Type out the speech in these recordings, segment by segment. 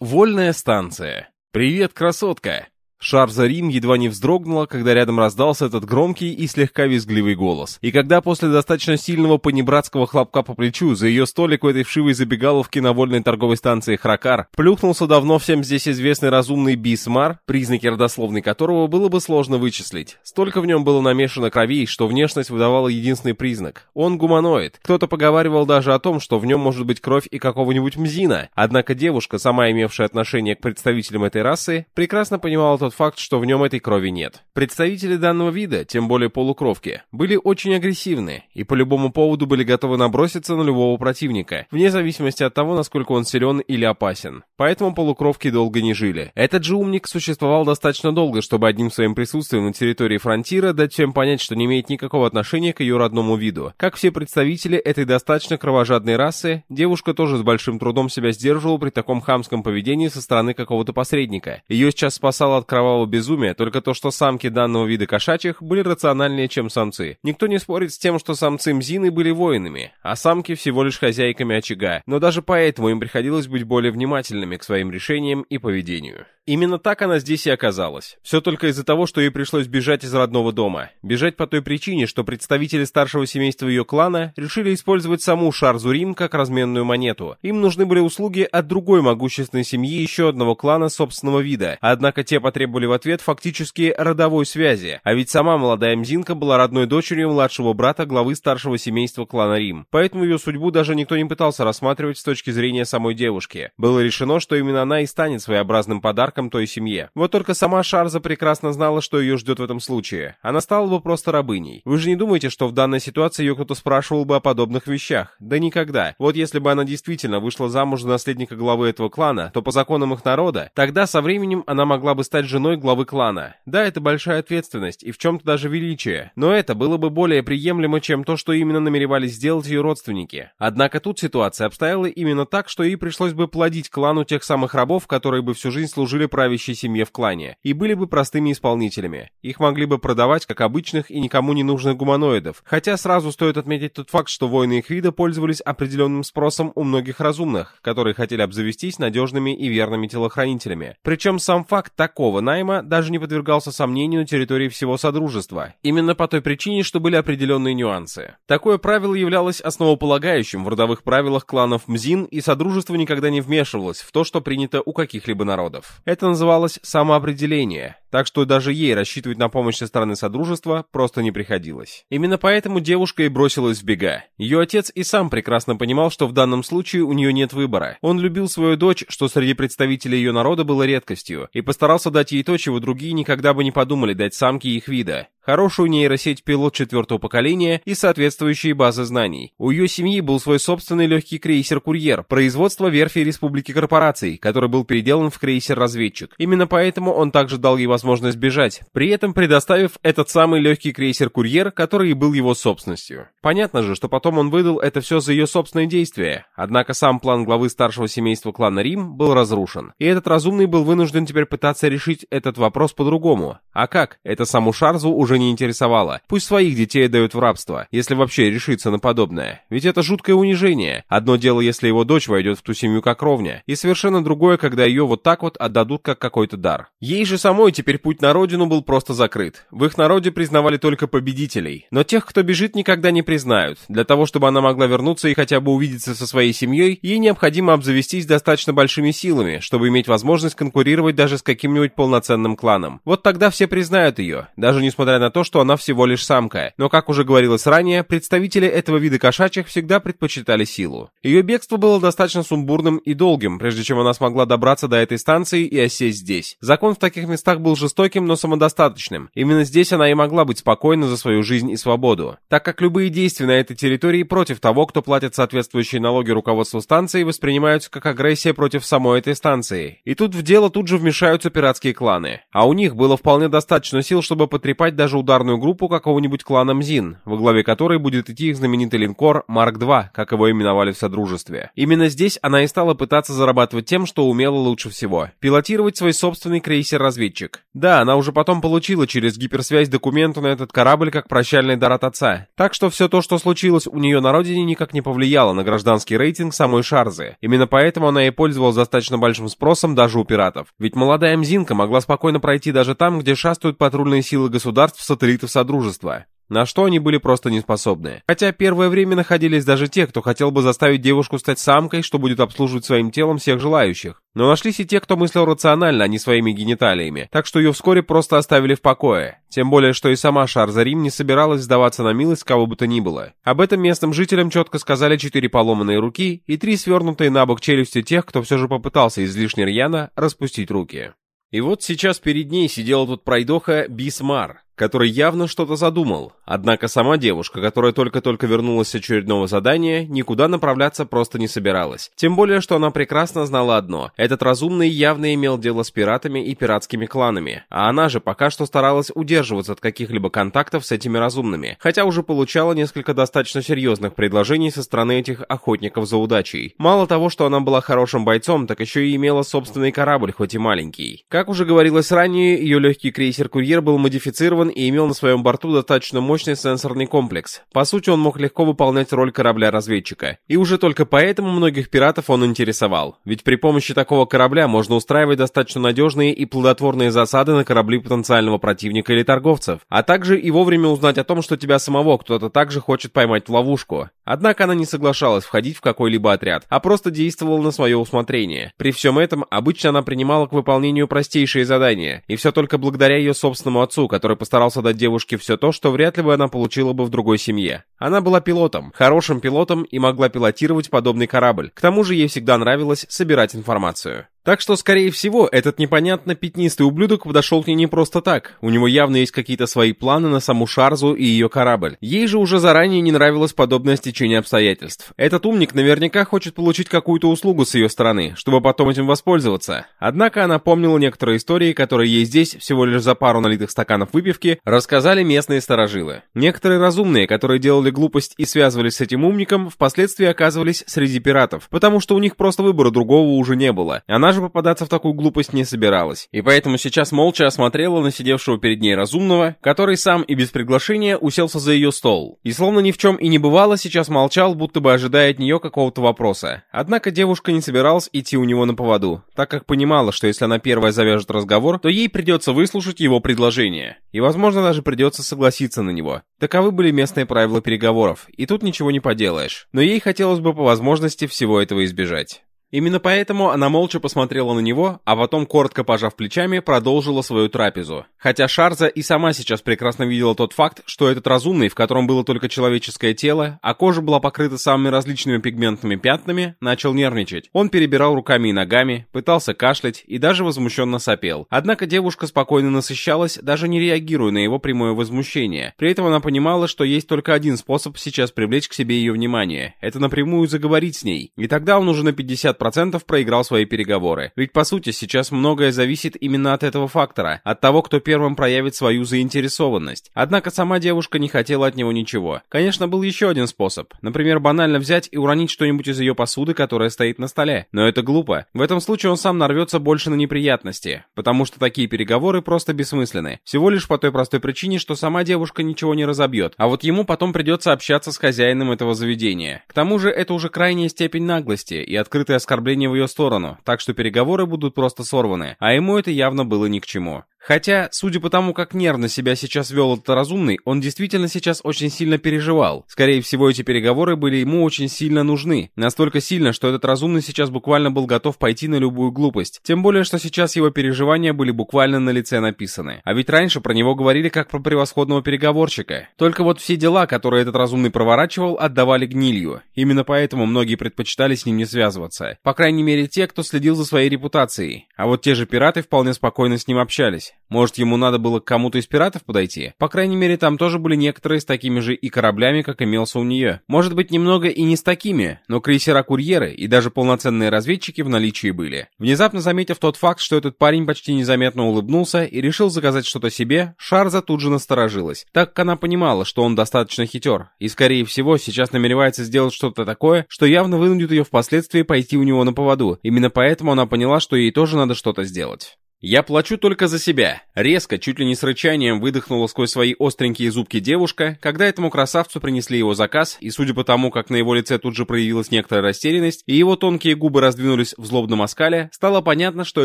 Вольная станция. «Привет, красотка!» Шарза Рим едва не вздрогнула, когда рядом раздался этот громкий и слегка визгливый голос. И когда после достаточно сильного понебратского хлопка по плечу за ее столик у этой вшивой забегаловки на вольной торговой станции Хракар плюхнулся давно всем здесь известный разумный Бисмар, признаки родословной которого было бы сложно вычислить. Столько в нем было намешано крови, что внешность выдавала единственный признак. Он гуманоид. Кто-то поговаривал даже о том, что в нем может быть кровь и какого-нибудь мзина. Однако девушка, сама имевшая отношение к представителям этой расы, прекрасно понимала тот факт, что в нем этой крови нет. Представители данного вида, тем более полукровки, были очень агрессивны и по любому поводу были готовы наброситься на любого противника, вне зависимости от того, насколько он силен или опасен. Поэтому полукровки долго не жили. Этот же умник существовал достаточно долго, чтобы одним своим присутствием на территории фронтира дать всем понять, что не имеет никакого отношения к ее родному виду. Как все представители этой достаточно кровожадной расы, девушка тоже с большим трудом себя сдерживала при таком хамском поведении со стороны какого-то посредника. Ее сейчас спасало от кровавого безумия только то, что самки данного вида кошачьих были рациональнее, чем самцы. Никто не спорит с тем, что самцы мзины были воинами, а самки всего лишь хозяйками очага, но даже поэтому им приходилось быть более внимательными к своим решениям и поведению. Именно так она здесь и оказалась. Все только из-за того, что ей пришлось бежать из родного дома. Бежать по той причине, что представители старшего семейства ее клана решили использовать саму Шарзурим как разменную монету. Им нужны были услуги от другой могущественной семьи еще одного клана собственного вида, однако те потребовали в ответ фактически родовой связи, а ведь сама молодая Мзинка была родной дочерью младшего брата главы старшего семейства клана Рим. Поэтому ее судьбу даже никто не пытался рассматривать с точки зрения самой девушки. Было решено, что именно она и станет своеобразным подарком подарком той семье. Вот только сама Шарза прекрасно знала, что ее ждет в этом случае. Она стала бы просто рабыней. Вы же не думаете, что в данной ситуации ее кто-то спрашивал бы о подобных вещах? Да никогда. Вот если бы она действительно вышла замуж за наследника главы этого клана, то по законам их народа, тогда со временем она могла бы стать женой главы клана. Да, это большая ответственность и в чем-то даже величие. Но это было бы более приемлемо, чем то, что именно намеревались сделать ее родственники. Однако тут ситуация обстояла именно так, что ей пришлось бы плодить клану тех самых рабов, которые бы всю жизнь служили правящей семье в клане, и были бы простыми исполнителями. Их могли бы продавать как обычных и никому не нужных гуманоидов, хотя сразу стоит отметить тот факт, что воины их вида пользовались определенным спросом у многих разумных, которые хотели обзавестись надежными и верными телохранителями. Причем сам факт такого найма даже не подвергался сомнению на территории всего Содружества, именно по той причине, что были определенные нюансы. Такое правило являлось основополагающим в родовых правилах кланов Мзин, и Содружество никогда не вмешивалось в то, что принято у каких-либо народов. Это называлось самоопределение, так что даже ей рассчитывать на помощь со стороны Содружества просто не приходилось. Именно поэтому девушка и бросилась в бега. Ее отец и сам прекрасно понимал, что в данном случае у нее нет выбора. Он любил свою дочь, что среди представителей ее народа было редкостью, и постарался дать ей то, чего другие никогда бы не подумали дать самке их вида хорошую нейросеть пилот четвертого поколения и соответствующие базы знаний. У ее семьи был свой собственный легкий крейсер-курьер, производство верфи Республики Корпораций, который был переделан в крейсер-разведчик. Именно поэтому он также дал ей возможность бежать, при этом предоставив этот самый легкий крейсер-курьер, который и был его собственностью. Понятно же, что потом он выдал это все за ее собственные действия, однако сам план главы старшего семейства клана Рим был разрушен, и этот разумный был вынужден теперь пытаться решить этот вопрос по-другому. А как? Это саму Шарзу уже не интересовало. Пусть своих детей отдают в рабство, если вообще решится на подобное. Ведь это жуткое унижение. Одно дело, если его дочь войдет в ту семью как ровня, и совершенно другое, когда ее вот так вот отдадут как какой-то дар. Ей же самой теперь путь на родину был просто закрыт. В их народе признавали только победителей. Но тех, кто бежит, никогда не признают. Для того, чтобы она могла вернуться и хотя бы увидеться со своей семьей, ей необходимо обзавестись достаточно большими силами, чтобы иметь возможность конкурировать даже с каким-нибудь полноценным кланом. Вот тогда все признают ее, даже несмотря на то, что она всего лишь самка. Но, как уже говорилось ранее, представители этого вида кошачьих всегда предпочитали силу. Ее бегство было достаточно сумбурным и долгим, прежде чем она смогла добраться до этой станции и осесть здесь. Закон в таких местах был жестоким, но самодостаточным. Именно здесь она и могла быть спокойна за свою жизнь и свободу. Так как любые действия на этой территории против того, кто платит соответствующие налоги руководству станции, воспринимаются как агрессия против самой этой станции. И тут в дело тут же вмешаются пиратские кланы. А у них было вполне достаточно сил, чтобы потрепать даже ударную группу какого-нибудь клана Мзин, во главе которой будет идти их знаменитый линкор Марк-2, как его именовали в Содружестве. Именно здесь она и стала пытаться зарабатывать тем, что умела лучше всего — пилотировать свой собственный крейсер-разведчик. Да, она уже потом получила через гиперсвязь документы на этот корабль как прощальный дар от отца. Так что все то, что случилось у нее на родине, никак не повлияло на гражданский рейтинг самой Шарзы. Именно поэтому она и пользовалась достаточно большим спросом даже у пиратов. Ведь молодая Мзинка могла спокойно пройти даже там, где шастают патрульные силы государств сателлитов Содружества на что они были просто не способны. Хотя первое время находились даже те, кто хотел бы заставить девушку стать самкой, что будет обслуживать своим телом всех желающих. Но нашлись и те, кто мыслил рационально, а не своими гениталиями, так что ее вскоре просто оставили в покое. Тем более, что и сама Шарзарим не собиралась сдаваться на милость кого бы то ни было. Об этом местным жителям четко сказали четыре поломанные руки и три свернутые на бок челюсти тех, кто все же попытался излишне рьяно распустить руки. И вот сейчас перед ней сидел тут пройдоха Бисмар, который явно что-то задумал. Однако сама девушка, которая только-только вернулась с очередного задания, никуда направляться просто не собиралась. Тем более, что она прекрасно знала одно. Этот разумный явно имел дело с пиратами и пиратскими кланами. А она же пока что старалась удерживаться от каких-либо контактов с этими разумными. Хотя уже получала несколько достаточно серьезных предложений со стороны этих охотников за удачей. Мало того, что она была хорошим бойцом, так еще и имела собственный корабль, хоть и маленький. Как уже говорилось ранее, ее легкий крейсер-курьер был модифицирован Дракон и имел на своем борту достаточно мощный сенсорный комплекс. По сути, он мог легко выполнять роль корабля-разведчика. И уже только поэтому многих пиратов он интересовал. Ведь при помощи такого корабля можно устраивать достаточно надежные и плодотворные засады на корабли потенциального противника или торговцев. А также и вовремя узнать о том, что тебя самого кто-то также хочет поймать в ловушку. Однако она не соглашалась входить в какой-либо отряд, а просто действовала на свое усмотрение. При всем этом, обычно она принимала к выполнению простейшие задания, и все только благодаря ее собственному отцу, который постарался старался дать девушке все то, что вряд ли бы она получила бы в другой семье. Она была пилотом, хорошим пилотом и могла пилотировать подобный корабль. К тому же ей всегда нравилось собирать информацию. Так что, скорее всего, этот непонятно пятнистый ублюдок подошел к ней не просто так. У него явно есть какие-то свои планы на саму Шарзу и ее корабль. Ей же уже заранее не нравилось подобное стечение обстоятельств. Этот умник наверняка хочет получить какую-то услугу с ее стороны, чтобы потом этим воспользоваться. Однако она помнила некоторые истории, которые ей здесь, всего лишь за пару налитых стаканов выпивки, рассказали местные старожилы. Некоторые разумные, которые делали глупость и связывались с этим умником, впоследствии оказывались среди пиратов, потому что у них просто выбора другого уже не было. Она же же попадаться в такую глупость не собиралась, и поэтому сейчас молча осмотрела на сидевшего перед ней разумного, который сам и без приглашения уселся за ее стол. И словно ни в чем и не бывало, сейчас молчал, будто бы ожидая от нее какого-то вопроса. Однако девушка не собиралась идти у него на поводу, так как понимала, что если она первая завяжет разговор, то ей придется выслушать его предложение. И, возможно, даже придется согласиться на него. Таковы были местные правила переговоров, и тут ничего не поделаешь. Но ей хотелось бы по возможности всего этого избежать. Именно поэтому она молча посмотрела на него, а потом, коротко пожав плечами, продолжила свою трапезу. Хотя Шарза и сама сейчас прекрасно видела тот факт, что этот разумный, в котором было только человеческое тело, а кожа была покрыта самыми различными пигментными пятнами, начал нервничать. Он перебирал руками и ногами, пытался кашлять и даже возмущенно сопел. Однако девушка спокойно насыщалась, даже не реагируя на его прямое возмущение. При этом она понимала, что есть только один способ сейчас привлечь к себе ее внимание. Это напрямую заговорить с ней. И тогда он уже на 50 50% проиграл свои переговоры. Ведь по сути сейчас многое зависит именно от этого фактора, от того, кто первым проявит свою заинтересованность. Однако сама девушка не хотела от него ничего. Конечно, был еще один способ. Например, банально взять и уронить что-нибудь из ее посуды, которая стоит на столе. Но это глупо. В этом случае он сам нарвется больше на неприятности, потому что такие переговоры просто бессмысленны. Всего лишь по той простой причине, что сама девушка ничего не разобьет, а вот ему потом придется общаться с хозяином этого заведения. К тому же это уже крайняя степень наглости и открытое оскорбление в ее сторону, так что переговоры будут просто сорваны, а ему это явно было ни к чему. Хотя, судя по тому, как нервно себя сейчас вел этот разумный, он действительно сейчас очень сильно переживал. Скорее всего, эти переговоры были ему очень сильно нужны. Настолько сильно, что этот разумный сейчас буквально был готов пойти на любую глупость. Тем более, что сейчас его переживания были буквально на лице написаны. А ведь раньше про него говорили как про превосходного переговорщика. Только вот все дела, которые этот разумный проворачивал, отдавали гнилью. Именно поэтому многие предпочитали с ним не связываться. По крайней мере, те, кто следил за своей репутацией. А вот те же пираты вполне спокойно с ним общались. Может, ему надо было к кому-то из пиратов подойти? По крайней мере, там тоже были некоторые с такими же и кораблями, как имелся у нее. Может быть, немного и не с такими, но крейсера-курьеры и даже полноценные разведчики в наличии были. Внезапно заметив тот факт, что этот парень почти незаметно улыбнулся и решил заказать что-то себе, Шарза тут же насторожилась, так как она понимала, что он достаточно хитер, и, скорее всего, сейчас намеревается сделать что-то такое, что явно вынудит ее впоследствии пойти у него на поводу. Именно поэтому она поняла, что ей тоже надо что-то сделать. «Я плачу только за себя», — резко, чуть ли не с рычанием выдохнула сквозь свои остренькие зубки девушка, когда этому красавцу принесли его заказ, и судя по тому, как на его лице тут же проявилась некоторая растерянность, и его тонкие губы раздвинулись в злобном оскале, стало понятно, что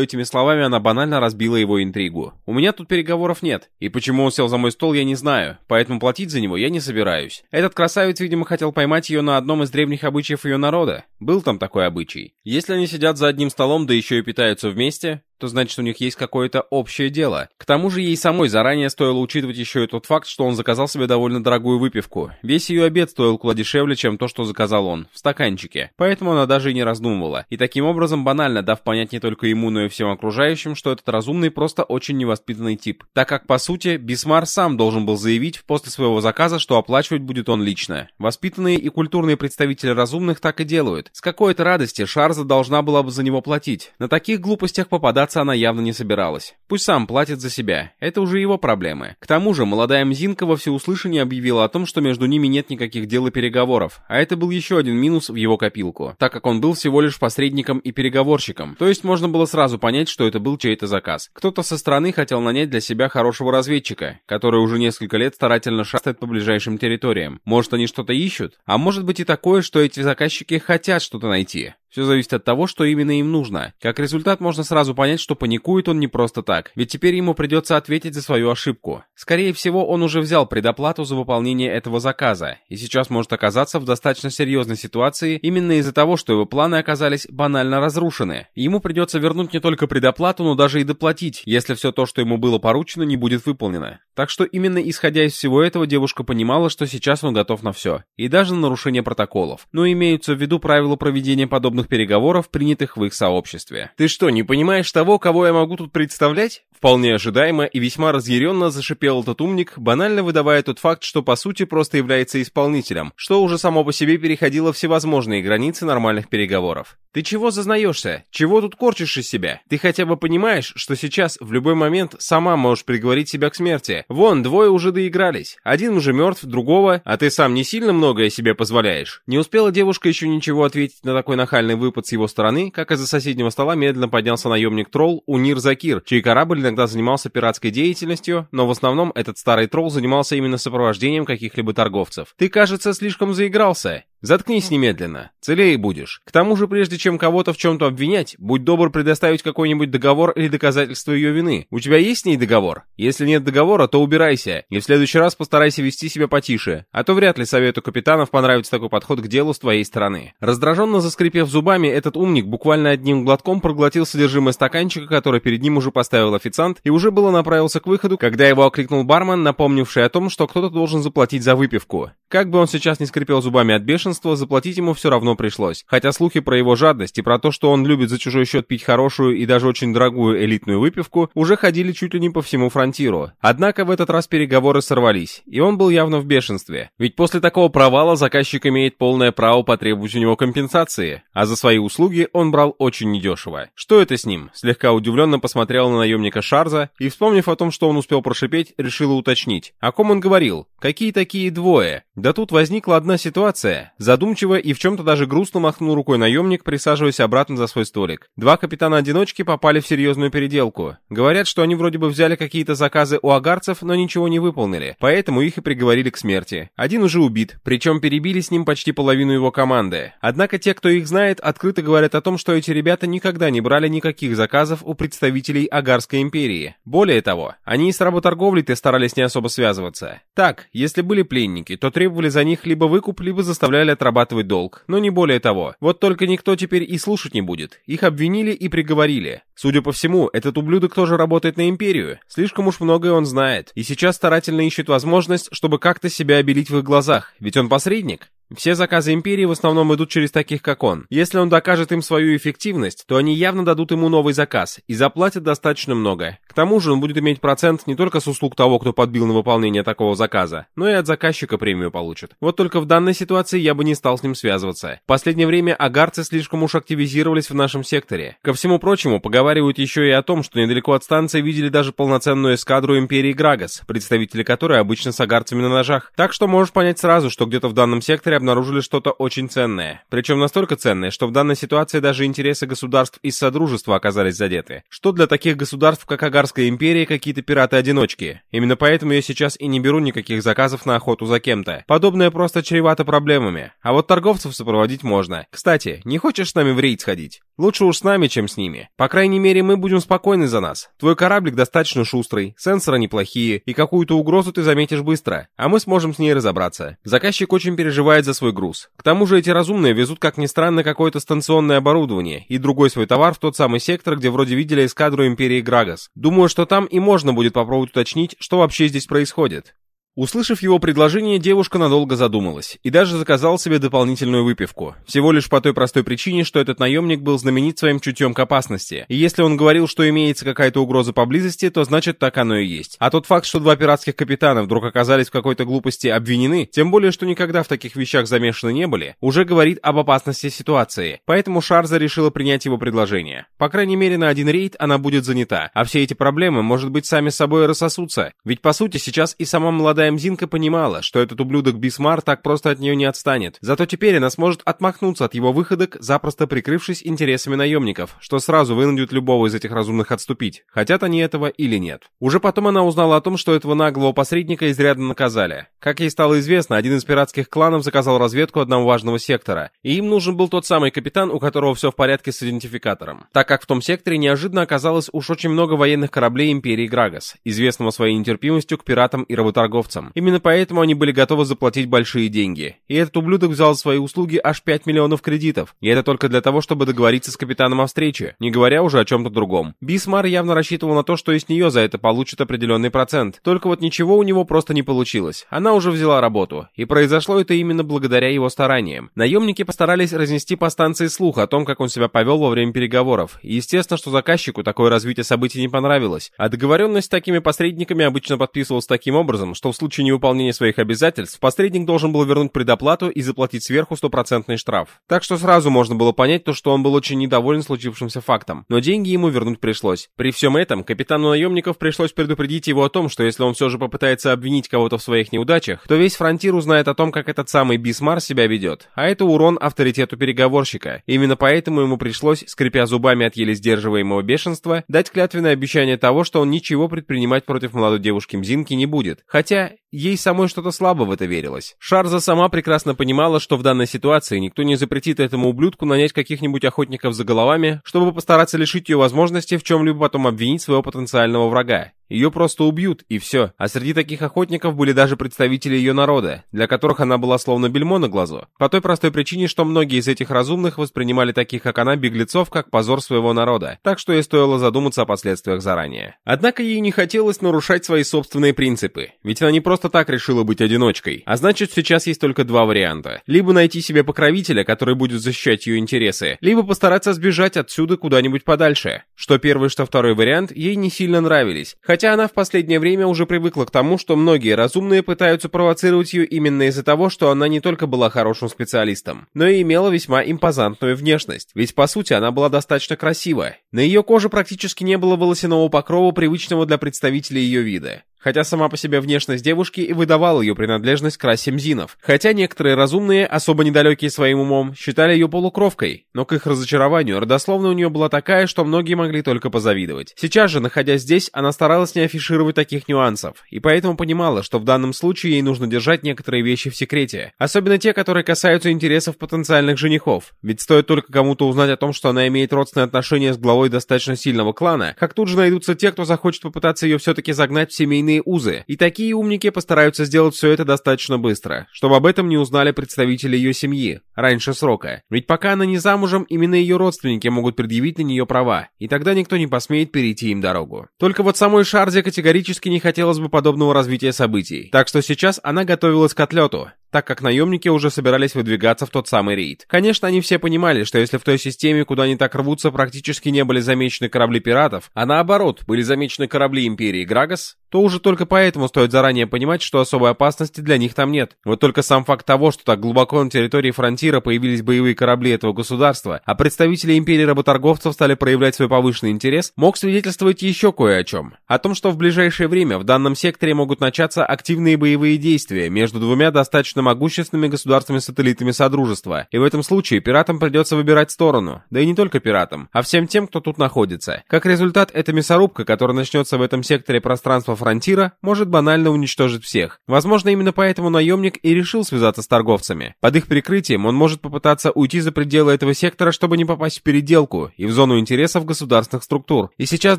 этими словами она банально разбила его интригу. «У меня тут переговоров нет, и почему он сел за мой стол, я не знаю, поэтому платить за него я не собираюсь. Этот красавец, видимо, хотел поймать ее на одном из древних обычаев ее народа. Был там такой обычай. Если они сидят за одним столом, да еще и питаются вместе, то значит у них есть какое-то общее дело. К тому же ей самой заранее стоило учитывать еще и тот факт, что он заказал себе довольно дорогую выпивку. Весь ее обед стоил куда дешевле, чем то, что заказал он, в стаканчике. Поэтому она даже и не раздумывала. И таким образом банально дав понять не только ему, но и всем окружающим, что этот разумный просто очень невоспитанный тип. Так как, по сути, Бисмар сам должен был заявить после своего заказа, что оплачивать будет он лично. Воспитанные и культурные представители разумных так и делают. С какой-то радости Шарза должна была бы за него платить. На таких глупостях попадаться драться она явно не собиралась. Пусть сам платит за себя, это уже его проблемы. К тому же, молодая Мзинка во всеуслышание объявила о том, что между ними нет никаких дел и переговоров, а это был еще один минус в его копилку, так как он был всего лишь посредником и переговорщиком, то есть можно было сразу понять, что это был чей-то заказ. Кто-то со стороны хотел нанять для себя хорошего разведчика, который уже несколько лет старательно шастает по ближайшим территориям. Может, они что-то ищут? А может быть и такое, что эти заказчики хотят что-то найти. Все зависит от того, что именно им нужно. Как результат, можно сразу понять, что паникует он не просто так, ведь теперь ему придется ответить за свою ошибку. Скорее всего, он уже взял предоплату за выполнение этого заказа, и сейчас может оказаться в достаточно серьезной ситуации именно из-за того, что его планы оказались банально разрушены. Ему придется вернуть не только предоплату, но даже и доплатить, если все то, что ему было поручено, не будет выполнено. Так что именно исходя из всего этого, девушка понимала, что сейчас он готов на все, и даже на нарушение протоколов. Но имеются в виду правила проведения подобных переговоров, принятых в их сообществе. «Ты что, не понимаешь того, кого я могу тут представлять?» Вполне ожидаемо и весьма разъяренно зашипел этот умник, банально выдавая тот факт, что по сути просто является исполнителем, что уже само по себе переходило всевозможные границы нормальных переговоров. «Ты чего зазнаешься? Чего тут корчишь из себя? Ты хотя бы понимаешь, что сейчас, в любой момент, сама можешь приговорить себя к смерти? Вон, двое уже доигрались. Один уже мертв, другого, а ты сам не сильно многое себе позволяешь?» Не успела девушка еще ничего ответить на такой нахальный выпад с его стороны, как из-за соседнего стола медленно поднялся наемник-тролл Унир Закир, чей корабль иногда занимался пиратской деятельностью, но в основном этот старый тролл занимался именно сопровождением каких-либо торговцев. «Ты, кажется, слишком заигрался. Заткнись немедленно, целее будешь. К тому же, прежде чем кого-то в чем-то обвинять, будь добр предоставить какой-нибудь договор или доказательство ее вины. У тебя есть с ней договор? Если нет договора, то убирайся, и в следующий раз постарайся вести себя потише, а то вряд ли совету капитанов понравится такой подход к делу с твоей стороны. Раздраженно заскрипев зубами, этот умник буквально одним глотком проглотил содержимое стаканчика, который перед ним уже поставил официант, и уже было направился к выходу, когда его окликнул бармен, напомнивший о том, что кто-то должен заплатить за выпивку. Как бы он сейчас не скрипел зубами от бешенства, бешенства заплатить ему все равно пришлось. Хотя слухи про его жадность и про то, что он любит за чужой счет пить хорошую и даже очень дорогую элитную выпивку, уже ходили чуть ли не по всему фронтиру. Однако в этот раз переговоры сорвались, и он был явно в бешенстве. Ведь после такого провала заказчик имеет полное право потребовать у него компенсации, а за свои услуги он брал очень недешево. Что это с ним? Слегка удивленно посмотрел на наемника Шарза и, вспомнив о том, что он успел прошипеть, решила уточнить. О ком он говорил? Какие такие двое? Да тут возникла одна ситуация. Задумчиво и в чем-то даже грустно махнул рукой наемник, присаживаясь обратно за свой столик. Два капитана-одиночки попали в серьезную переделку. Говорят, что они вроде бы взяли какие-то заказы у агарцев, но ничего не выполнили. Поэтому их и приговорили к смерти. Один уже убит, причем перебили с ним почти половину его команды. Однако те, кто их знает, открыто говорят о том, что эти ребята никогда не брали никаких заказов у представителей Агарской империи. Более того, они и с работорговлей-то старались не особо связываться. Так, если были пленники, то требовали за них либо выкуп, либо заставляли отрабатывать долг, но не более того. Вот только никто теперь и слушать не будет. Их обвинили и приговорили. Судя по всему, этот ублюдок тоже работает на Империю. Слишком уж многое он знает. И сейчас старательно ищет возможность, чтобы как-то себя обелить в их глазах. Ведь он посредник. Все заказы Империи в основном идут через таких, как он. Если он докажет им свою эффективность, то они явно дадут ему новый заказ и заплатят достаточно много. К тому же он будет иметь процент не только с услуг того, кто подбил на выполнение такого заказа, но и от заказчика премию получит. Вот только в данной ситуации я бы не стал с ним связываться. В последнее время агарцы слишком уж активизировались в нашем секторе. Ко всему прочему, поговаривают еще и о том, что недалеко от станции видели даже полноценную эскадру Империи Грагас, представители которой обычно с агарцами на ножах. Так что можешь понять сразу, что где-то в данном секторе обнаружили что-то очень ценное. Причем настолько ценное, что в данной ситуации даже интересы государств из Содружества оказались задеты. Что для таких государств, как Агарская империя, какие-то пираты-одиночки. Именно поэтому я сейчас и не беру никаких заказов на охоту за кем-то. Подобное просто чревато проблемами. А вот торговцев сопроводить можно. Кстати, не хочешь с нами в рейд сходить? Лучше уж с нами, чем с ними. По крайней мере, мы будем спокойны за нас. Твой кораблик достаточно шустрый, сенсоры неплохие, и какую-то угрозу ты заметишь быстро, а мы сможем с ней разобраться. Заказчик очень переживает за свой груз. К тому же эти разумные везут, как ни странно, какое-то станционное оборудование и другой свой товар в тот самый сектор, где вроде видели эскадру Империи Грагас. Думаю, что там и можно будет попробовать уточнить, что вообще здесь происходит. Услышав его предложение, девушка надолго задумалась и даже заказала себе дополнительную выпивку. Всего лишь по той простой причине, что этот наемник был знаменит своим чутьем к опасности. И если он говорил, что имеется какая-то угроза поблизости, то значит так оно и есть. А тот факт, что два пиратских капитана вдруг оказались в какой-то глупости обвинены, тем более, что никогда в таких вещах замешаны не были, уже говорит об опасности ситуации. Поэтому Шарза решила принять его предложение. По крайней мере, на один рейд она будет занята, а все эти проблемы, может быть, сами собой рассосутся. Ведь по сути сейчас и сама молодая молодая понимала, что этот ублюдок Бисмар так просто от нее не отстанет. Зато теперь она сможет отмахнуться от его выходок, запросто прикрывшись интересами наемников, что сразу вынудит любого из этих разумных отступить, хотят они этого или нет. Уже потом она узнала о том, что этого наглого посредника изрядно наказали. Как ей стало известно, один из пиратских кланов заказал разведку одного важного сектора, и им нужен был тот самый капитан, у которого все в порядке с идентификатором. Так как в том секторе неожиданно оказалось уж очень много военных кораблей Империи Грагас, известного своей нетерпимостью к пиратам и работорговцам, торговцам. Именно поэтому они были готовы заплатить большие деньги. И этот ублюдок взял за свои услуги аж 5 миллионов кредитов. И это только для того, чтобы договориться с капитаном о встрече, не говоря уже о чем-то другом. Бисмар явно рассчитывал на то, что и с нее за это получит определенный процент. Только вот ничего у него просто не получилось. Она уже взяла работу. И произошло это именно благодаря его стараниям. Наемники постарались разнести по станции слух о том, как он себя повел во время переговоров. И естественно, что заказчику такое развитие событий не понравилось. А договоренность с такими посредниками обычно подписывалась таким образом, что в случае невыполнения своих обязательств посредник должен был вернуть предоплату и заплатить сверху стопроцентный штраф. Так что сразу можно было понять то, что он был очень недоволен случившимся фактом. Но деньги ему вернуть пришлось. При всем этом, капитану наемников пришлось предупредить его о том, что если он все же попытается обвинить кого-то в своих неудачах, то весь фронтир узнает о том, как этот самый Бисмар себя ведет. А это урон авторитету переговорщика. Именно поэтому ему пришлось, скрипя зубами от еле сдерживаемого бешенства, дать клятвенное обещание того, что он ничего предпринимать против молодой девушки Мзинки не будет. Хотя ей самой что-то слабо в это верилось. Шарза сама прекрасно понимала, что в данной ситуации никто не запретит этому ублюдку нанять каких-нибудь охотников за головами, чтобы постараться лишить ее возможности в чем-либо потом обвинить своего потенциального врага. Ее просто убьют, и все. А среди таких охотников были даже представители ее народа, для которых она была словно бельмо на глазу. По той простой причине, что многие из этих разумных воспринимали таких, как она, беглецов, как позор своего народа. Так что ей стоило задуматься о последствиях заранее. Однако ей не хотелось нарушать свои собственные принципы. Ведь она не просто так решила быть одиночкой. А значит, сейчас есть только два варианта. Либо найти себе покровителя, который будет защищать ее интересы, либо постараться сбежать отсюда куда-нибудь подальше. Что первый, что второй вариант ей не сильно нравились. Хотя она в последнее время уже привыкла к тому, что многие разумные пытаются провоцировать ее именно из-за того, что она не только была хорошим специалистом, но и имела весьма импозантную внешность. Ведь по сути она была достаточно красива. На ее коже практически не было волосяного покрова, привычного для представителей ее вида хотя сама по себе внешность девушки и выдавала ее принадлежность к расе мзинов. Хотя некоторые разумные, особо недалекие своим умом, считали ее полукровкой, но к их разочарованию родословная у нее была такая, что многие могли только позавидовать. Сейчас же, находясь здесь, она старалась не афишировать таких нюансов, и поэтому понимала, что в данном случае ей нужно держать некоторые вещи в секрете, особенно те, которые касаются интересов потенциальных женихов, ведь стоит только кому-то узнать о том, что она имеет родственные отношения с главой достаточно сильного клана, как тут же найдутся те, кто захочет попытаться ее все-таки загнать в семейные семейные узы, и такие умники постараются сделать все это достаточно быстро, чтобы об этом не узнали представители ее семьи, раньше срока. Ведь пока она не замужем, именно ее родственники могут предъявить на нее права, и тогда никто не посмеет перейти им дорогу. Только вот самой Шарзе категорически не хотелось бы подобного развития событий, так что сейчас она готовилась к отлету, так как наемники уже собирались выдвигаться в тот самый рейд. Конечно, они все понимали, что если в той системе, куда они так рвутся, практически не были замечены корабли пиратов, а наоборот, были замечены корабли Империи Грагас, то уже только поэтому стоит заранее понимать, что особой опасности для них там нет. Вот только сам факт того, что так глубоко на территории фронтира появились боевые корабли этого государства, а представители империи работорговцев стали проявлять свой повышенный интерес, мог свидетельствовать еще кое о чем. О том, что в ближайшее время в данном секторе могут начаться активные боевые действия между двумя достаточно могущественными государствами-сателлитами Содружества, и в этом случае пиратам придется выбирать сторону, да и не только пиратам, а всем тем, кто тут находится. Как результат, эта мясорубка, которая начнется в этом секторе пространства фронтира, может банально уничтожить всех. Возможно, именно поэтому наемник и решил связаться с торговцами. Под их прикрытием он может попытаться уйти за пределы этого сектора, чтобы не попасть в переделку и в зону интересов государственных структур. И сейчас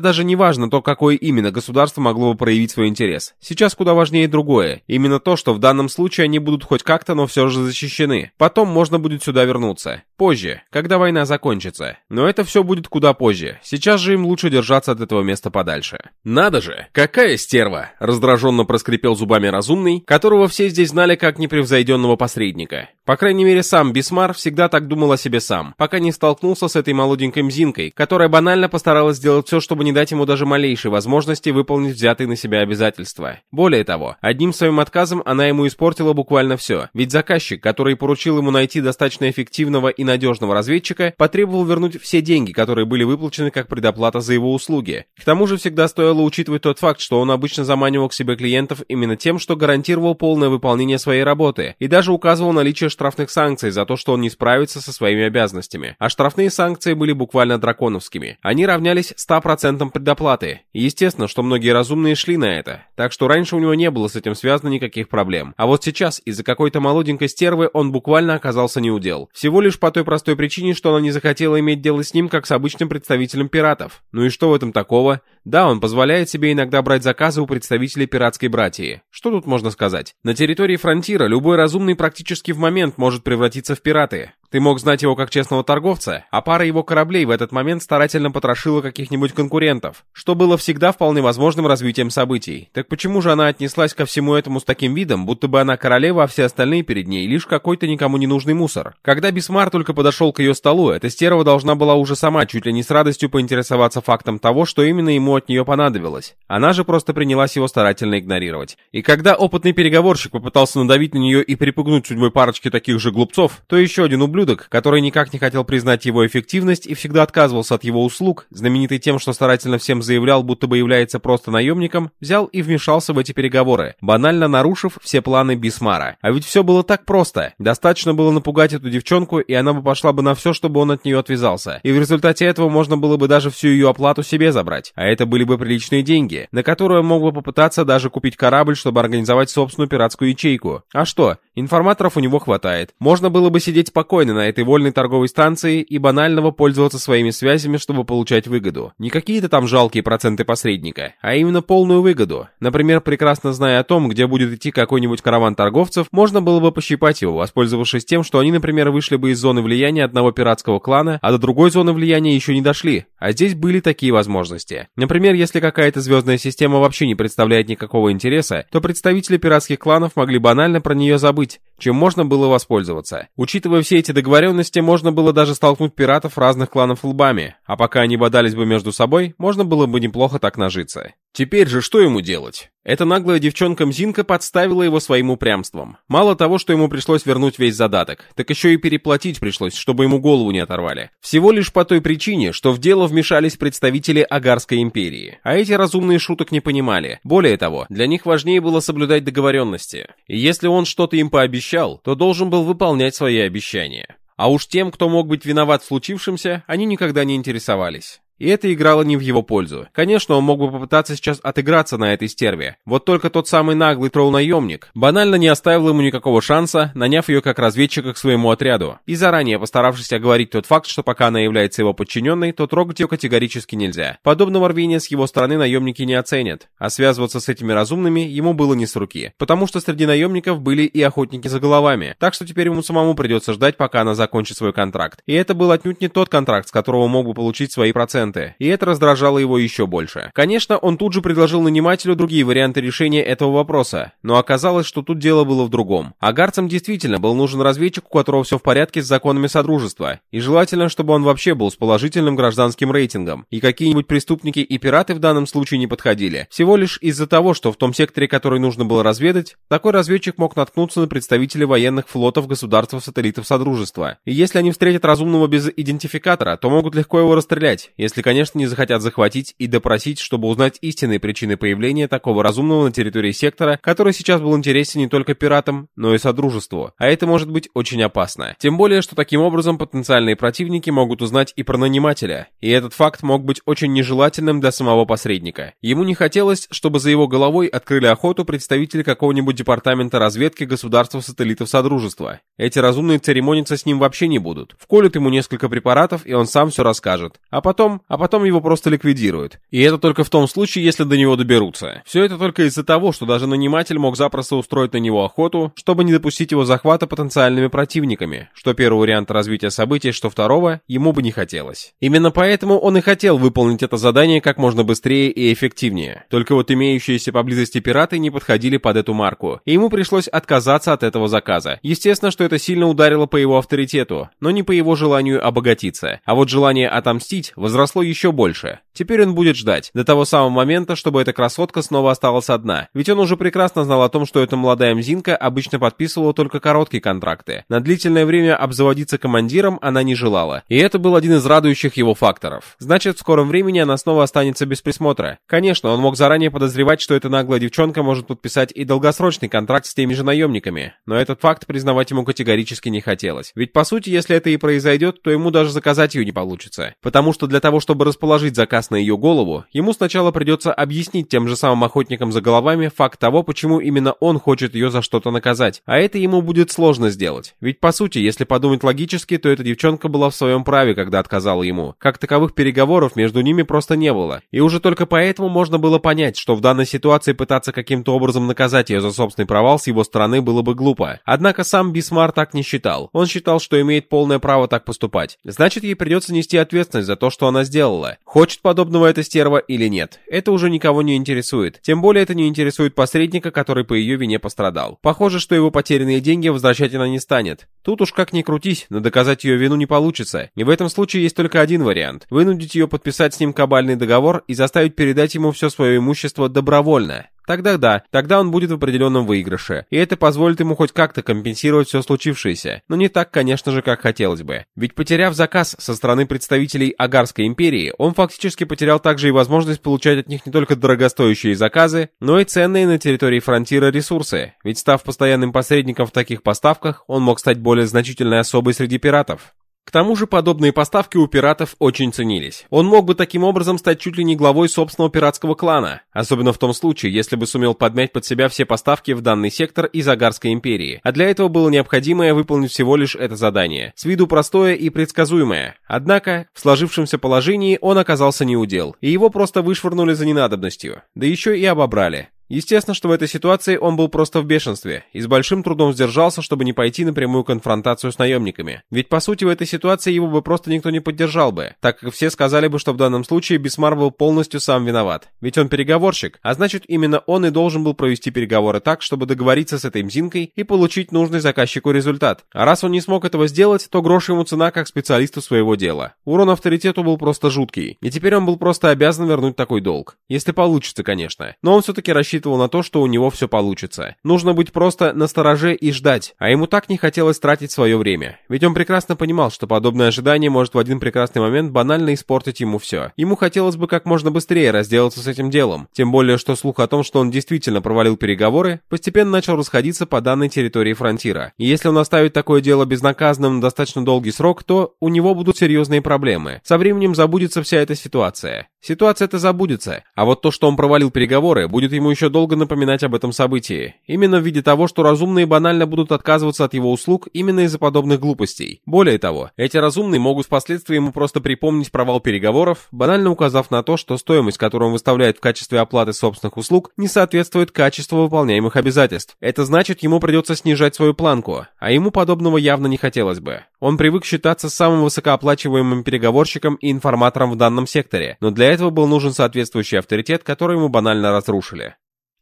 даже не важно то, какое именно государство могло бы проявить свой интерес. Сейчас куда важнее другое. Именно то, что в данном случае они будут хоть как-то, но все же защищены. Потом можно будет сюда вернуться. Позже, когда война закончится. Но это все будет куда позже. Сейчас же им лучше держаться от этого места подальше. Надо же, какая стерва! Раздраженно проскрипел зубами разумный, которого все здесь знали как непревзойденного посредника. По крайней мере, сам Бисмар всегда так думал о себе сам, пока не столкнулся с этой молоденькой мзинкой, которая банально постаралась сделать все, чтобы не дать ему даже малейшей возможности выполнить взятые на себя обязательства. Более того, одним своим отказом она ему испортила буквально все, ведь заказчик, который поручил ему найти достаточно эффективного и надежного разведчика, потребовал вернуть все деньги, которые были выплачены как предоплата за его услуги. К тому же всегда стоило учитывать тот факт, что он обычно заманивал к себе клиентов именно тем, что гарантировал полное выполнение своей работы, и даже указывал наличие штрафных санкций за то, что он не справится со своими обязанностями. А штрафные санкции были буквально драконовскими. Они равнялись 100% предоплаты. И естественно, что многие разумные шли на это. Так что раньше у него не было с этим связано никаких проблем. А вот сейчас, из-за какой-то молоденькой стервы, он буквально оказался неудел. Всего лишь по той простой причине, что она не захотела иметь дело с ним, как с обычным представителем пиратов. Ну и что в этом такого? Да, он позволяет себе иногда брать заказы у представителей пиратской братьи. Что тут можно сказать? На территории фронтира любой разумный практически в момент может превратиться в пираты. Ты мог знать его как честного торговца, а пара его кораблей в этот момент старательно потрошила каких-нибудь конкурентов, что было всегда вполне возможным развитием событий. Так почему же она отнеслась ко всему этому с таким видом, будто бы она королева, а все остальные перед ней лишь какой-то никому не нужный мусор? Когда Бисмар только подошел к ее столу, эта стерва должна была уже сама чуть ли не с радостью поинтересоваться фактом того, что именно ему от нее понадобилось. Она же просто принялась его старательно игнорировать. И когда опытный переговорщик попытался надавить на нее и припугнуть судьбой парочки таких же глупцов, то еще один ублюдок ублюдок, который никак не хотел признать его эффективность и всегда отказывался от его услуг, знаменитый тем, что старательно всем заявлял, будто бы является просто наемником, взял и вмешался в эти переговоры, банально нарушив все планы Бисмара. А ведь все было так просто. Достаточно было напугать эту девчонку, и она бы пошла бы на все, чтобы он от нее отвязался. И в результате этого можно было бы даже всю ее оплату себе забрать. А это были бы приличные деньги, на которые мог бы попытаться даже купить корабль, чтобы организовать собственную пиратскую ячейку. А что? Информаторов у него хватает. Можно было бы сидеть спокойно, спокойно на этой вольной торговой станции и банального пользоваться своими связями, чтобы получать выгоду. Не какие-то там жалкие проценты посредника, а именно полную выгоду. Например, прекрасно зная о том, где будет идти какой-нибудь караван торговцев, можно было бы пощипать его, воспользовавшись тем, что они, например, вышли бы из зоны влияния одного пиратского клана, а до другой зоны влияния еще не дошли. А здесь были такие возможности. Например, если какая-то звездная система вообще не представляет никакого интереса, то представители пиратских кланов могли банально про нее забыть, чем можно было воспользоваться. Учитывая все эти договоренности, можно было даже столкнуть пиратов разных кланов лбами, а пока они бодались бы между собой, можно было бы неплохо так нажиться. Теперь же что ему делать? Эта наглая девчонка Мзинка подставила его своим упрямством. Мало того, что ему пришлось вернуть весь задаток, так еще и переплатить пришлось, чтобы ему голову не оторвали. Всего лишь по той причине, что в дело вмешались представители Агарской империи. А эти разумные шуток не понимали. Более того, для них важнее было соблюдать договоренности. И если он что-то им пообещал, то должен был выполнять свои обещания. А уж тем, кто мог быть виноват в случившемся, они никогда не интересовались. И это играло не в его пользу. Конечно, он мог бы попытаться сейчас отыграться на этой стерве. Вот только тот самый наглый тролл-наемник банально не оставил ему никакого шанса, наняв ее как разведчика к своему отряду. И заранее постаравшись оговорить тот факт, что пока она является его подчиненной, то трогать ее категорически нельзя. Подобного рвения с его стороны наемники не оценят. А связываться с этими разумными ему было не с руки. Потому что среди наемников были и охотники за головами. Так что теперь ему самому придется ждать, пока она закончит свой контракт. И это был отнюдь не тот контракт, с которого мог бы получить свои проценты проценты, и это раздражало его еще больше. Конечно, он тут же предложил нанимателю другие варианты решения этого вопроса, но оказалось, что тут дело было в другом. Агарцам действительно был нужен разведчик, у которого все в порядке с законами Содружества, и желательно, чтобы он вообще был с положительным гражданским рейтингом, и какие-нибудь преступники и пираты в данном случае не подходили. Всего лишь из-за того, что в том секторе, который нужно было разведать, такой разведчик мог наткнуться на представителей военных флотов государств-сателлитов Содружества. И если они встретят разумного без идентификатора, то могут легко его расстрелять, если, конечно, не захотят захватить и допросить, чтобы узнать истинные причины появления такого разумного на территории сектора, который сейчас был интересен не только пиратам, но и Содружеству. А это может быть очень опасно. Тем более, что таким образом потенциальные противники могут узнать и про нанимателя. И этот факт мог быть очень нежелательным для самого посредника. Ему не хотелось, чтобы за его головой открыли охоту представители какого-нибудь департамента разведки государств-сателлитов Содружества. Эти разумные церемониться с ним вообще не будут. Вколют ему несколько препаратов, и он сам все расскажет. А потом, а потом его просто ликвидируют. И это только в том случае, если до него доберутся. Все это только из-за того, что даже наниматель мог запросто устроить на него охоту, чтобы не допустить его захвата потенциальными противниками, что первый вариант развития событий, что второго, ему бы не хотелось. Именно поэтому он и хотел выполнить это задание как можно быстрее и эффективнее. Только вот имеющиеся поблизости пираты не подходили под эту марку, и ему пришлось отказаться от этого заказа. Естественно, что это сильно ударило по его авторитету, но не по его желанию обогатиться. А вот желание отомстить возросло еще больше. Теперь он будет ждать, до того самого момента, чтобы эта красотка снова осталась одна. Ведь он уже прекрасно знал о том, что эта молодая мзинка обычно подписывала только короткие контракты. На длительное время обзаводиться командиром она не желала. И это был один из радующих его факторов. Значит, в скором времени она снова останется без присмотра. Конечно, он мог заранее подозревать, что эта наглая девчонка может подписать и долгосрочный контракт с теми же наемниками. Но этот факт признавать ему категорически не хотелось. Ведь по сути, если это и произойдет, то ему даже заказать ее не получится. Потому что для того, чтобы расположить заказ на ее голову, ему сначала придется объяснить тем же самым охотникам за головами факт того, почему именно он хочет ее за что-то наказать. А это ему будет сложно сделать. Ведь по сути, если подумать логически, то эта девчонка была в своем праве, когда отказала ему. Как таковых переговоров между ними просто не было. И уже только поэтому можно было понять, что в данной ситуации пытаться каким-то образом наказать ее за собственный провал с его стороны было бы глупо. Однако сам Бисмар так не считал. Он считал, что имеет полное право так поступать. Значит, ей придется нести ответственность за то, что она сделала. Хочет подобного подобного эта стерва или нет. Это уже никого не интересует. Тем более это не интересует посредника, который по ее вине пострадал. Похоже, что его потерянные деньги возвращать она не станет. Тут уж как ни крутись, но доказать ее вину не получится. И в этом случае есть только один вариант. Вынудить ее подписать с ним кабальный договор и заставить передать ему все свое имущество добровольно. Тогда да, тогда он будет в определенном выигрыше, и это позволит ему хоть как-то компенсировать все случившееся, но не так, конечно же, как хотелось бы. Ведь потеряв заказ со стороны представителей Агарской империи, он фактически потерял также и возможность получать от них не только дорогостоящие заказы, но и ценные на территории фронтира ресурсы, ведь став постоянным посредником в таких поставках, он мог стать более значительной особой среди пиратов. К тому же подобные поставки у пиратов очень ценились. Он мог бы таким образом стать чуть ли не главой собственного пиратского клана, особенно в том случае, если бы сумел подмять под себя все поставки в данный сектор из Агарской империи. А для этого было необходимо выполнить всего лишь это задание. С виду простое и предсказуемое. Однако, в сложившемся положении он оказался неудел, и его просто вышвырнули за ненадобностью. Да еще и обобрали. Естественно, что в этой ситуации он был просто в бешенстве и с большим трудом сдержался, чтобы не пойти на прямую конфронтацию с наемниками. Ведь по сути в этой ситуации его бы просто никто не поддержал бы, так как все сказали бы, что в данном случае Бисмар был полностью сам виноват. Ведь он переговорщик, а значит именно он и должен был провести переговоры так, чтобы договориться с этой мзинкой и получить нужный заказчику результат. А раз он не смог этого сделать, то грош ему цена как специалисту своего дела. Урон авторитету был просто жуткий, и теперь он был просто обязан вернуть такой долг. Если получится, конечно. Но он все-таки рассчитывал рассчитывал на то, что у него все получится. Нужно быть просто настороже и ждать, а ему так не хотелось тратить свое время. Ведь он прекрасно понимал, что подобное ожидание может в один прекрасный момент банально испортить ему все. Ему хотелось бы как можно быстрее разделаться с этим делом, тем более, что слух о том, что он действительно провалил переговоры, постепенно начал расходиться по данной территории фронтира. И если он оставит такое дело безнаказанным на достаточно долгий срок, то у него будут серьезные проблемы. Со временем забудется вся эта ситуация. Ситуация-то забудется, а вот то, что он провалил переговоры, будет ему еще еще долго напоминать об этом событии. Именно в виде того, что разумные банально будут отказываться от его услуг именно из-за подобных глупостей. Более того, эти разумные могут впоследствии ему просто припомнить провал переговоров, банально указав на то, что стоимость, которую он выставляет в качестве оплаты собственных услуг, не соответствует качеству выполняемых обязательств. Это значит, ему придется снижать свою планку, а ему подобного явно не хотелось бы. Он привык считаться самым высокооплачиваемым переговорщиком и информатором в данном секторе, но для этого был нужен соответствующий авторитет, который ему банально разрушили.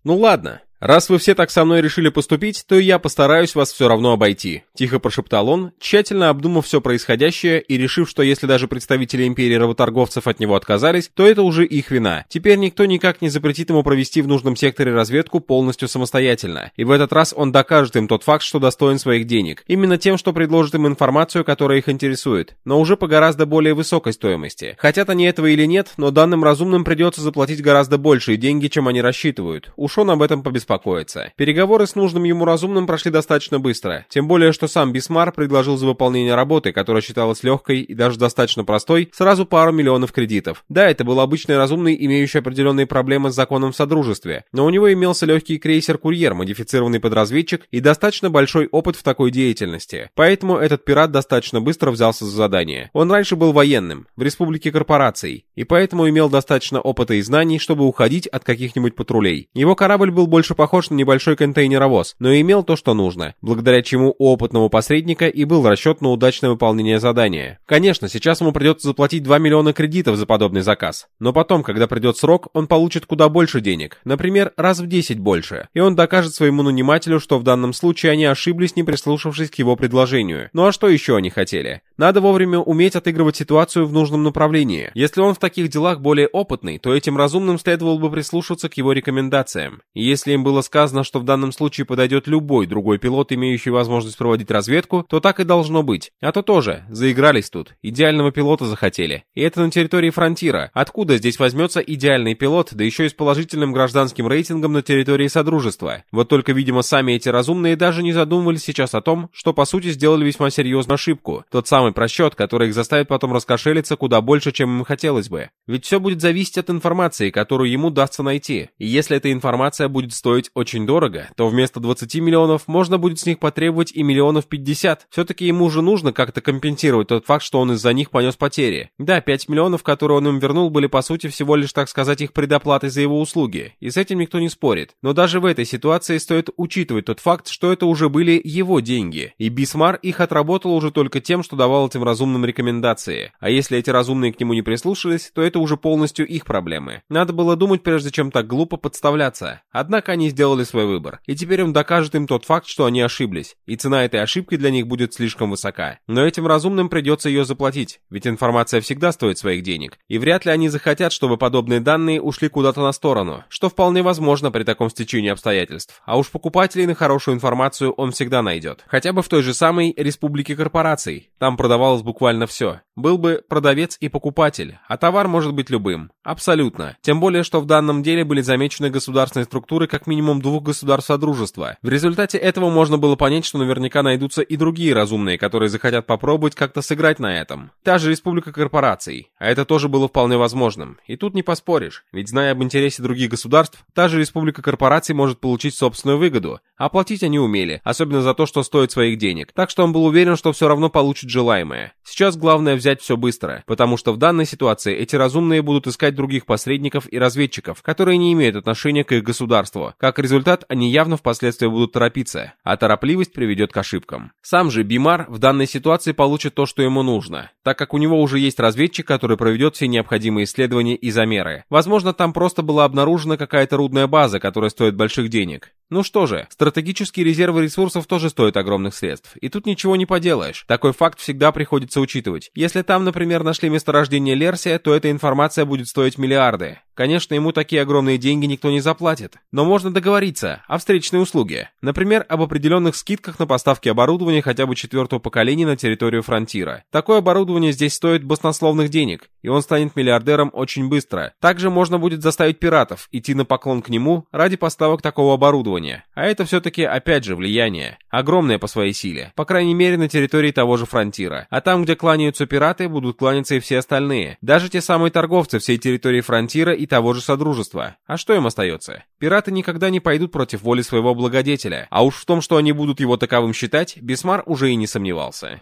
Ну ладно, «Раз вы все так со мной решили поступить, то я постараюсь вас все равно обойти», — тихо прошептал он, тщательно обдумав все происходящее и решив, что если даже представители империи работорговцев от него отказались, то это уже их вина. Теперь никто никак не запретит ему провести в нужном секторе разведку полностью самостоятельно, и в этот раз он докажет им тот факт, что достоин своих денег, именно тем, что предложит им информацию, которая их интересует, но уже по гораздо более высокой стоимости. Хотят они этого или нет, но данным разумным придется заплатить гораздо большие деньги, чем они рассчитывают. Уж он об этом побеспокоится беспокоиться. Переговоры с нужным ему разумным прошли достаточно быстро, тем более, что сам Бисмар предложил за выполнение работы, которая считалась легкой и даже достаточно простой, сразу пару миллионов кредитов. Да, это был обычный разумный, имеющий определенные проблемы с законом в Содружестве, но у него имелся легкий крейсер-курьер, модифицированный под разведчик и достаточно большой опыт в такой деятельности. Поэтому этот пират достаточно быстро взялся за задание. Он раньше был военным, в республике корпораций, и поэтому имел достаточно опыта и знаний, чтобы уходить от каких-нибудь патрулей. Его корабль был больше похож на небольшой контейнеровоз, но имел то, что нужно, благодаря чему у опытного посредника и был расчет на удачное выполнение задания. Конечно, сейчас ему придется заплатить 2 миллиона кредитов за подобный заказ, но потом, когда придет срок, он получит куда больше денег, например, раз в 10 больше, и он докажет своему нанимателю, что в данном случае они ошиблись, не прислушавшись к его предложению. Ну а что еще они хотели? Надо вовремя уметь отыгрывать ситуацию в нужном направлении. Если он в таких делах более опытный, то этим разумным следовало бы прислушаться к его рекомендациям. И если им было сказано, что в данном случае подойдет любой другой пилот, имеющий возможность проводить разведку, то так и должно быть. А то тоже, заигрались тут, идеального пилота захотели. И это на территории фронтира. Откуда здесь возьмется идеальный пилот, да еще и с положительным гражданским рейтингом на территории Содружества? Вот только, видимо, сами эти разумные даже не задумывались сейчас о том, что по сути сделали весьма серьезную ошибку. Тот самый просчет, который их заставит потом раскошелиться куда больше, чем им хотелось бы. Ведь все будет зависеть от информации, которую ему дастся найти. И если эта информация будет стоить стоить очень дорого, то вместо 20 миллионов можно будет с них потребовать и миллионов 50. Все-таки ему же нужно как-то компенсировать тот факт, что он из-за них понес потери. Да, 5 миллионов, которые он им вернул, были по сути всего лишь, так сказать, их предоплатой за его услуги. И с этим никто не спорит. Но даже в этой ситуации стоит учитывать тот факт, что это уже были его деньги. И Бисмар их отработал уже только тем, что давал этим разумным рекомендации. А если эти разумные к нему не прислушались, то это уже полностью их проблемы. Надо было думать, прежде чем так глупо подставляться. Однако они они сделали свой выбор, и теперь он докажет им тот факт, что они ошиблись, и цена этой ошибки для них будет слишком высока. Но этим разумным придется ее заплатить, ведь информация всегда стоит своих денег, и вряд ли они захотят, чтобы подобные данные ушли куда-то на сторону, что вполне возможно при таком стечении обстоятельств. А уж покупателей на хорошую информацию он всегда найдет. Хотя бы в той же самой республике корпораций. Там продавалось буквально все. Был бы продавец и покупатель, а товар может быть любым. Абсолютно. Тем более, что в данном деле были замечены государственные структуры как минимум двух государств Содружества. В результате этого можно было понять, что наверняка найдутся и другие разумные, которые захотят попробовать как-то сыграть на этом. Та же республика корпораций. А это тоже было вполне возможным. И тут не поспоришь, ведь зная об интересе других государств, та же республика корпораций может получить собственную выгоду. Оплатить они умели, особенно за то, что стоит своих денег. Так что он был уверен, что все равно получит желаемое. Сейчас главное взять все быстро, потому что в данной ситуации эти разумные будут искать других посредников и разведчиков, которые не имеют отношения к их государству. Как результат, они явно впоследствии будут торопиться, а торопливость приведет к ошибкам. Сам же Бимар в данной ситуации получит то, что ему нужно, так как у него уже есть разведчик, который проведет все необходимые исследования и замеры. Возможно, там просто была обнаружена какая-то рудная база, которая стоит больших денег. Ну что же, стратегические резервы ресурсов тоже стоят огромных средств, и тут ничего не поделаешь. Такой факт всегда приходится учитывать. Если там, например, нашли месторождение Лерсия, то эта информация будет стоить миллиарды. Конечно, ему такие огромные деньги никто не заплатит, но можно договориться о встречной услуге. Например, об определенных скидках на поставки оборудования хотя бы четвертого поколения на территорию фронтира. Такое оборудование здесь стоит баснословных денег, и он станет миллиардером очень быстро. Также можно будет заставить пиратов идти на поклон к нему ради поставок такого оборудования уровня. А это все-таки, опять же, влияние. Огромное по своей силе. По крайней мере, на территории того же Фронтира. А там, где кланяются пираты, будут кланяться и все остальные. Даже те самые торговцы всей территории Фронтира и того же Содружества. А что им остается? Пираты никогда не пойдут против воли своего благодетеля. А уж в том, что они будут его таковым считать, Бисмар уже и не сомневался.